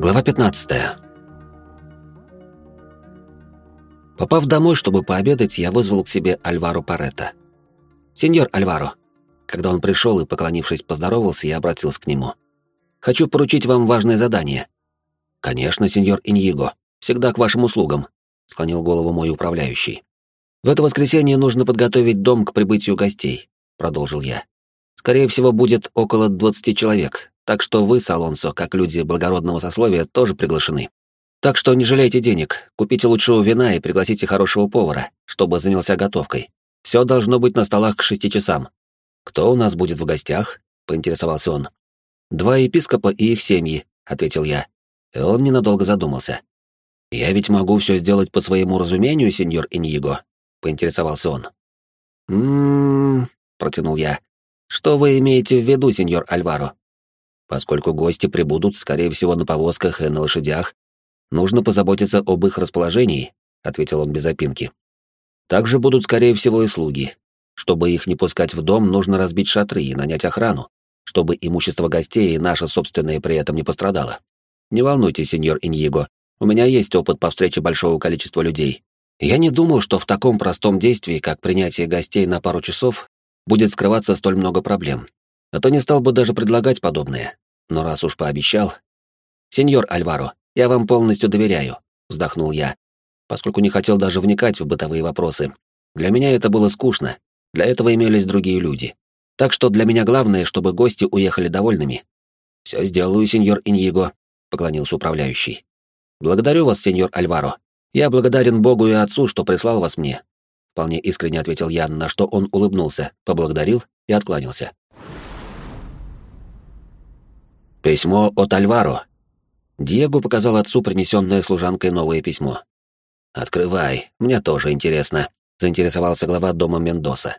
Глава 15. Попав домой, чтобы пообедать, я вызвал к себе Альваро Паретта. «Сеньор Альваро». Когда он пришел и, поклонившись, поздоровался, я обратился к нему. «Хочу поручить вам важное задание». «Конечно, сеньор Иньего. Всегда к вашим услугам», — склонил голову мой управляющий. «В это воскресенье нужно подготовить дом к прибытию гостей», — продолжил я. «Скорее всего, будет около 20 человек, так что вы, Салонсо, как люди благородного сословия, тоже приглашены. Так что не жалейте денег, купите лучшего вина и пригласите хорошего повара, чтобы занялся готовкой. Все должно быть на столах к шести часам. Кто у нас будет в гостях? поинтересовался он. Два епископа и их семьи, ответил я. И он ненадолго задумался. Я ведь могу все сделать по своему разумению, сеньор Иньего, поинтересовался он. М-м, протянул я. Что вы имеете в виду, сеньор Альваро? Поскольку гости прибудут, скорее всего, на повозках и на лошадях, нужно позаботиться об их расположении, ответил он без опинки. Также будут, скорее всего, и слуги. Чтобы их не пускать в дом, нужно разбить шатры и нанять охрану, чтобы имущество гостей и наше собственное при этом не пострадало. Не волнуйтесь, сеньор Иньего, у меня есть опыт по встрече большого количества людей. Я не думал, что в таком простом действии, как принятие гостей на пару часов, будет скрываться столь много проблем. А то не стал бы даже предлагать подобное. Но раз уж пообещал... «Сеньор Альваро, я вам полностью доверяю», — вздохнул я, поскольку не хотел даже вникать в бытовые вопросы. Для меня это было скучно, для этого имелись другие люди. Так что для меня главное, чтобы гости уехали довольными. «Все сделаю, сеньор Иньего», — поклонился управляющий. «Благодарю вас, сеньор Альваро. Я благодарен Богу и Отцу, что прислал вас мне», — вполне искренне ответил я, на что он улыбнулся, поблагодарил и откланялся. «Письмо от Альваро». Диего показал отцу принесенное служанкой новое письмо. «Открывай, мне тоже интересно», — заинтересовался глава дома Мендоса.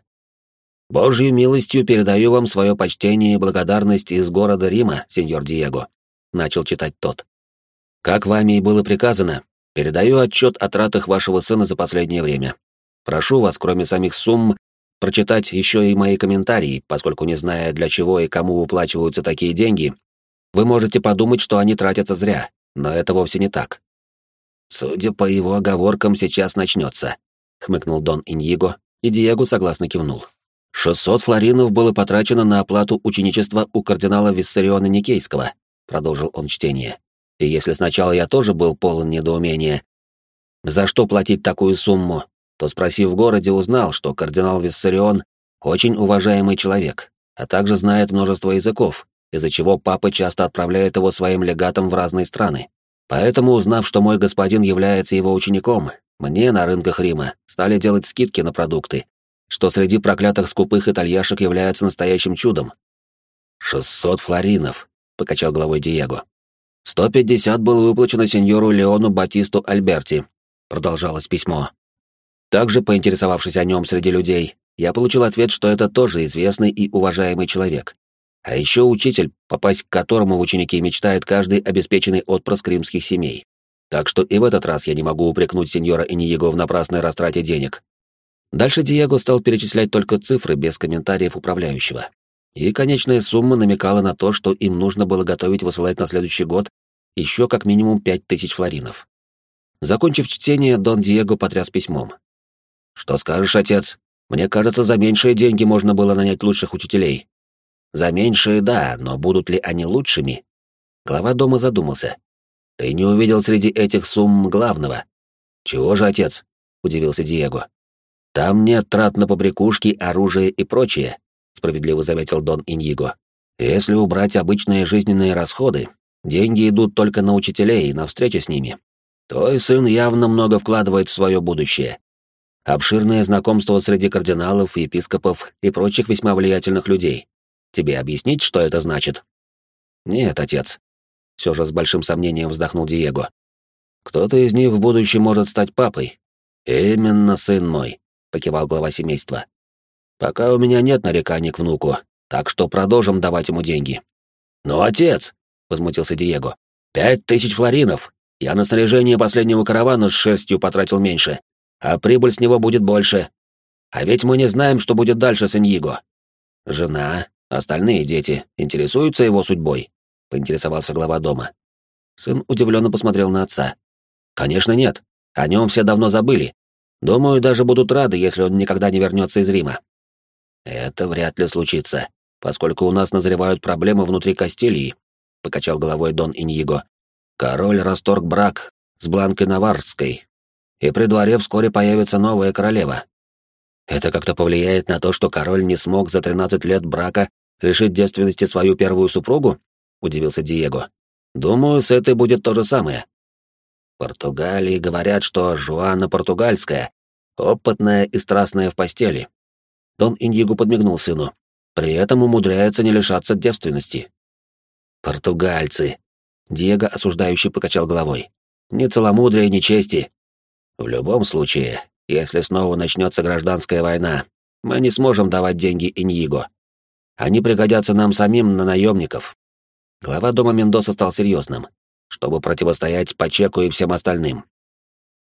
«Божью милостью передаю вам свое почтение и благодарность из города Рима, сеньор Диего», — начал читать тот. «Как вами и было приказано, передаю отчет о тратах вашего сына за последнее время. Прошу вас, кроме самих сумм, прочитать еще и мои комментарии, поскольку не зная, для чего и кому выплачиваются такие деньги, вы можете подумать, что они тратятся зря, но это вовсе не так. Судя по его оговоркам, сейчас начнется, хмыкнул Дон Иньего, и Диего согласно кивнул. «Шестьсот флоринов было потрачено на оплату ученичества у кардинала Виссариона Никейского», — продолжил он чтение. «И если сначала я тоже был полон недоумения, за что платить такую сумму, то, спросив в городе, узнал, что кардинал Виссарион очень уважаемый человек, а также знает множество языков, из-за чего папа часто отправляет его своим легатам в разные страны. Поэтому, узнав, что мой господин является его учеником, мне на рынках Рима стали делать скидки на продукты, что среди проклятых скупых итальяшек является настоящим чудом. «Шестьсот флоринов», — покачал головой Диего. «Сто пятьдесят было выплачено сеньору Леону Батисту Альберти», — продолжалось письмо. Также, поинтересовавшись о нем среди людей, я получил ответ, что это тоже известный и уважаемый человек, а еще учитель, попасть к которому в ученики мечтает каждый обеспеченный отпрыск римских семей. Так что и в этот раз я не могу упрекнуть сеньора Иниего в напрасной растрате денег. Дальше Диего стал перечислять только цифры без комментариев управляющего. И конечная сумма намекала на то, что им нужно было готовить высылать на следующий год еще как минимум пять тысяч флоринов. Закончив чтение, Дон Диего потряс письмом. «Что скажешь, отец? Мне кажется, за меньшие деньги можно было нанять лучших учителей. За меньшие — да, но будут ли они лучшими? Глава дома задумался. Ты не увидел среди этих сумм главного. Чего же, отец? — удивился Диего. Там нет трат на побрякушки, оружие и прочее, — справедливо заметил Дон Иньего. Если убрать обычные жизненные расходы, деньги идут только на учителей и на встречи с ними. Твой сын явно много вкладывает в свое будущее. Обширное знакомство среди кардиналов, епископов и прочих весьма влиятельных людей. Тебе объяснить, что это значит?» «Нет, отец», — все же с большим сомнением вздохнул Диего. «Кто-то из них в будущем может стать папой». «Именно, сын мой», — покивал глава семейства. «Пока у меня нет нареканий к внуку, так что продолжим давать ему деньги». «Но, отец», — возмутился Диего, — «пять тысяч флоринов. Я на снаряжение последнего каравана с шерстью потратил меньше, а прибыль с него будет больше. А ведь мы не знаем, что будет дальше с Иньиго. Жена, Остальные дети интересуются его судьбой, поинтересовался глава дома. Сын удивленно посмотрел на отца. Конечно, нет. О нем все давно забыли. Думаю, даже будут рады, если он никогда не вернется из Рима. Это вряд ли случится, поскольку у нас назревают проблемы внутри Кастилии, покачал головой Дон Иньего. Король расторг брак с Бланкой Наварской, и при дворе вскоре появится новая королева. Это как-то повлияет на то, что король не смог за 13 лет брака лишить девственности свою первую супругу? удивился Диего. Думаю, с этой будет то же самое. В Португалии говорят, что Жуана португальская, опытная и страстная в постели. Дон Индиго подмигнул сыну. При этом умудряется не лишаться девственности. Португальцы. Диего осуждающе покачал головой. Ни целомудрия, ни чести. В любом случае, если снова начнется гражданская война, мы не сможем давать деньги Иньиго. Они пригодятся нам самим на наемников, Глава дома Мендоса стал серьезным, чтобы противостоять Пачеку и всем остальным.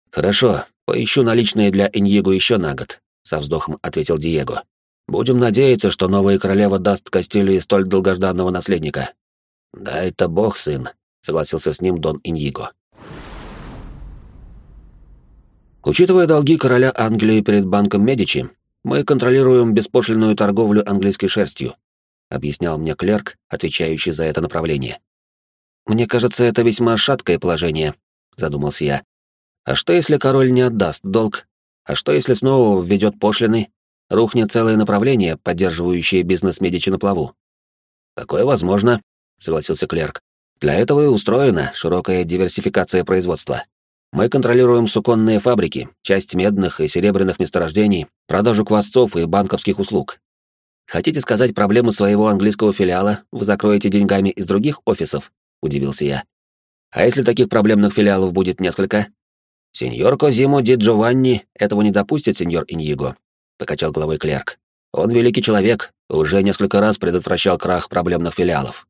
«Хорошо, поищу наличные для Иньего еще на год», — со вздохом ответил Диего. «Будем надеяться, что новая королева даст Кастилии столь долгожданного наследника». «Да это бог, сын», — согласился с ним Дон Иньего. Учитывая долги короля Англии перед банком Медичи, мы контролируем беспошлинную торговлю английской шерстью, объяснял мне клерк, отвечающий за это направление. Мне кажется, это весьма шаткое положение, задумался я. А что если король не отдаст долг? А что если снова введет пошлины? Рухнет целое направление, поддерживающее бизнес Медичи на плаву. Такое возможно, согласился клерк. Для этого и устроена широкая диверсификация производства. Мы контролируем суконные фабрики, часть медных и серебряных месторождений, продажу квасцов и банковских услуг. Хотите сказать, проблемы своего английского филиала вы закроете деньгами из других офисов? Удивился я. А если таких проблемных филиалов будет несколько? Сеньор Козимо Ди Джованни этого не допустит, сеньор Иньего, покачал головой клерк. Он великий человек, уже несколько раз предотвращал крах проблемных филиалов.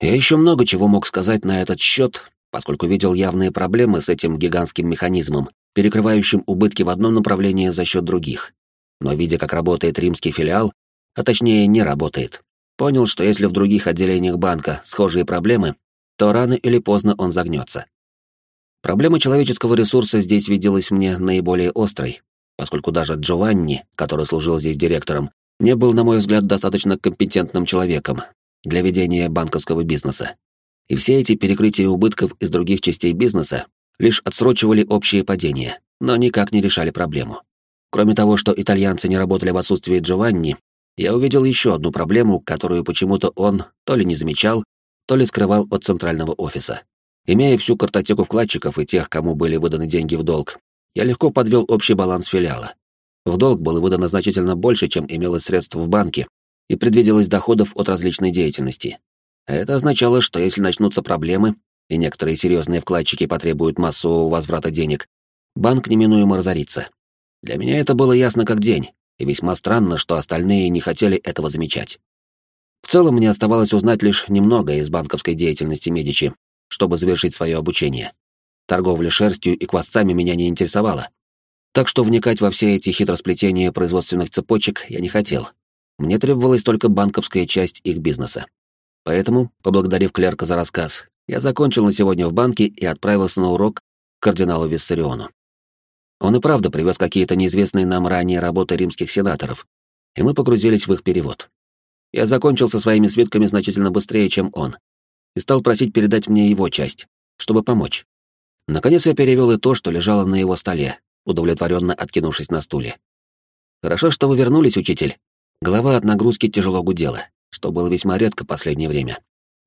Я еще много чего мог сказать на этот счет, поскольку видел явные проблемы с этим гигантским механизмом, перекрывающим убытки в одном направлении за счет других. Но видя, как работает римский филиал, а точнее не работает. Понял, что если в других отделениях банка схожие проблемы, то рано или поздно он загнется. Проблема человеческого ресурса здесь виделась мне наиболее острой, поскольку даже Джованни, который служил здесь директором, не был, на мой взгляд, достаточно компетентным человеком для ведения банковского бизнеса. И все эти перекрытия убытков из других частей бизнеса лишь отсрочивали общее падение, но никак не решали проблему. Кроме того, что итальянцы не работали в отсутствии Джованни, я увидел еще одну проблему, которую почему-то он то ли не замечал, то ли скрывал от центрального офиса. Имея всю картотеку вкладчиков и тех, кому были выданы деньги в долг, я легко подвел общий баланс филиала. В долг было выдано значительно больше, чем имелось средств в банке, и предвиделось доходов от различной деятельности. Это означало, что если начнутся проблемы, и некоторые серьезные вкладчики потребуют массового возврата денег, банк неминуемо разорится. Для меня это было ясно как день, и весьма странно, что остальные не хотели этого замечать. В целом мне оставалось узнать лишь немного из банковской деятельности Медичи, чтобы завершить свое обучение. Торговля шерстью и квасцами меня не интересовала. Так что вникать во все эти хитросплетения производственных цепочек я не хотел. Мне требовалась только банковская часть их бизнеса. Поэтому, поблагодарив клерка за рассказ, я закончил на сегодня в банке и отправился на урок к кардиналу Виссариону. Он и правда привез какие-то неизвестные нам ранее работы римских сенаторов, и мы погрузились в их перевод. Я закончил со своими свитками значительно быстрее, чем он, и стал просить передать мне его часть, чтобы помочь. Наконец я перевел и то, что лежало на его столе, удовлетворенно откинувшись на стуле. «Хорошо, что вы вернулись, учитель». Голова от нагрузки тяжело гудела, что было весьма редко последнее время.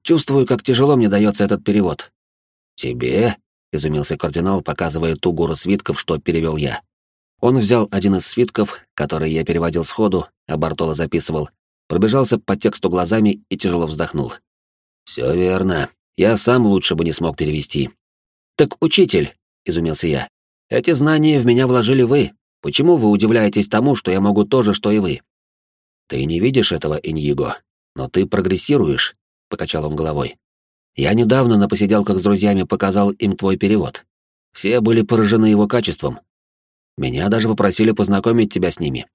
Чувствую, как тяжело мне дается этот перевод. «Тебе?» Изумился кардинал, показывая ту гору свитков, что перевел я. Он взял один из свитков, который я переводил сходу, а Бартоло записывал, пробежался по тексту глазами и тяжело вздохнул. «Все верно. Я сам лучше бы не смог перевести». «Так, учитель», — изумился я, — «эти знания в меня вложили вы. Почему вы удивляетесь тому, что я могу то же, что и вы?» «Ты не видишь этого, Иньего, но ты прогрессируешь», — покачал он головой. Я недавно на посиделках с друзьями показал им твой перевод. Все были поражены его качеством. Меня даже попросили познакомить тебя с ними.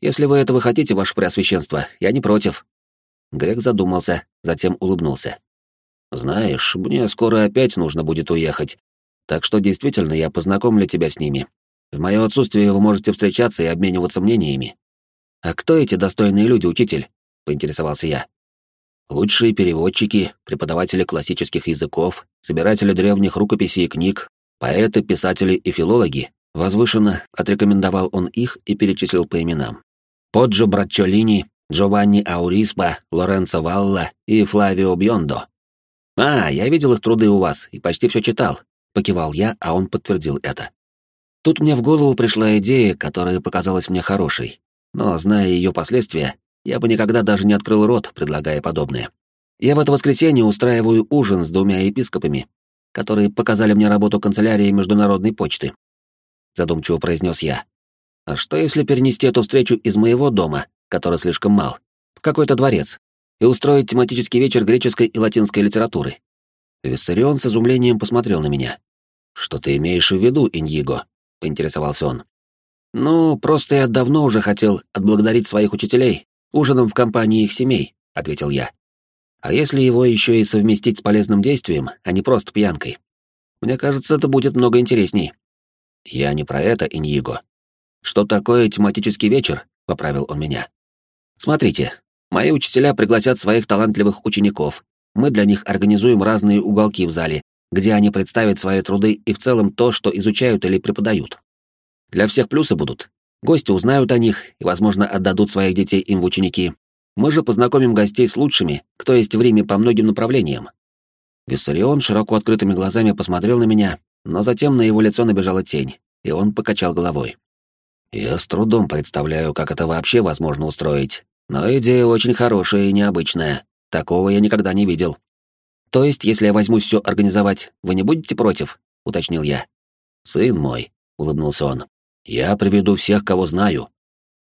Если вы этого хотите, ваше преосвященство, я не против». Грек задумался, затем улыбнулся. Знаешь, мне скоро опять нужно будет уехать, так что действительно я познакомлю тебя с ними. В мое отсутствие вы можете встречаться и обмениваться мнениями. А кто эти достойные люди, учитель? поинтересовался я. Лучшие переводчики, преподаватели классических языков, собиратели древних рукописей и книг, поэты, писатели и филологи, возвышенно отрекомендовал он их и перечислил по именам. Поджо Братчолини, Джованни Ауриспа, Лоренцо Валла и Флавио Бьондо. «А, я видел их труды у вас и почти все читал», — покивал я, а он подтвердил это. Тут мне в голову пришла идея, которая показалась мне хорошей, но, зная ее последствия, я бы никогда даже не открыл рот, предлагая подобное. Я в это воскресенье устраиваю ужин с двумя епископами, которые показали мне работу канцелярии Международной почты. Задумчиво произнес я. А что если перенести эту встречу из моего дома, который слишком мал, в какой-то дворец, и устроить тематический вечер греческой и латинской литературы? Виссарион с изумлением посмотрел на меня. «Что ты имеешь в виду, Иньего?» — поинтересовался он. «Ну, просто я давно уже хотел отблагодарить своих учителей ужином в компании их семей», — ответил я. «А если его еще и совместить с полезным действием, а не просто пьянкой? Мне кажется, это будет много интересней». «Я не про это, Иньего. Что такое тематический вечер?» — поправил он меня. «Смотрите, мои учителя пригласят своих талантливых учеников. Мы для них организуем разные уголки в зале, где они представят свои труды и в целом то, что изучают или преподают. Для всех плюсы будут. Гости узнают о них и, возможно, отдадут своих детей им в ученики. Мы же познакомим гостей с лучшими, кто есть в Риме по многим направлениям. Виссарион широко открытыми глазами посмотрел на меня, но затем на его лицо набежала тень, и он покачал головой. «Я с трудом представляю, как это вообще возможно устроить, но идея очень хорошая и необычная. Такого я никогда не видел. То есть, если я возьмусь все организовать, вы не будете против?» — уточнил я. «Сын мой», — улыбнулся он, — «я приведу всех, кого знаю».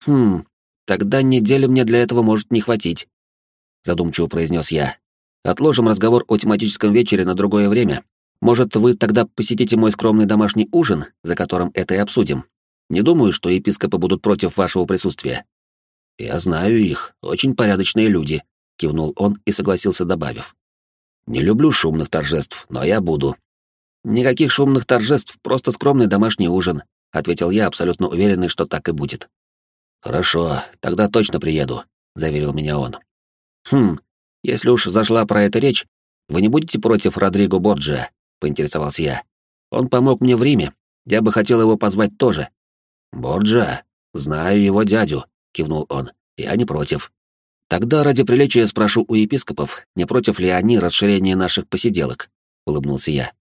«Хм, тогда недели мне для этого может не хватить», — задумчиво произнес я. «Отложим разговор о тематическом вечере на другое время. Может, вы тогда посетите мой скромный домашний ужин, за которым это и обсудим. Не думаю, что епископы будут против вашего присутствия». «Я знаю их, очень порядочные люди», — кивнул он и согласился, добавив. Не люблю шумных торжеств, но я буду. Никаких шумных торжеств, просто скромный домашний ужин, ответил я, абсолютно уверенный, что так и будет. Хорошо, тогда точно приеду, заверил меня он. Хм, если уж зашла про это речь, вы не будете против Родриго Борджиа? поинтересовался я. Он помог мне в Риме. Я бы хотел его позвать тоже. Борджиа? Знаю его дядю, кивнул он. Я не против. Тогда ради приличия спрошу у епископов, не против ли они расширения наших посиделок, улыбнулся я.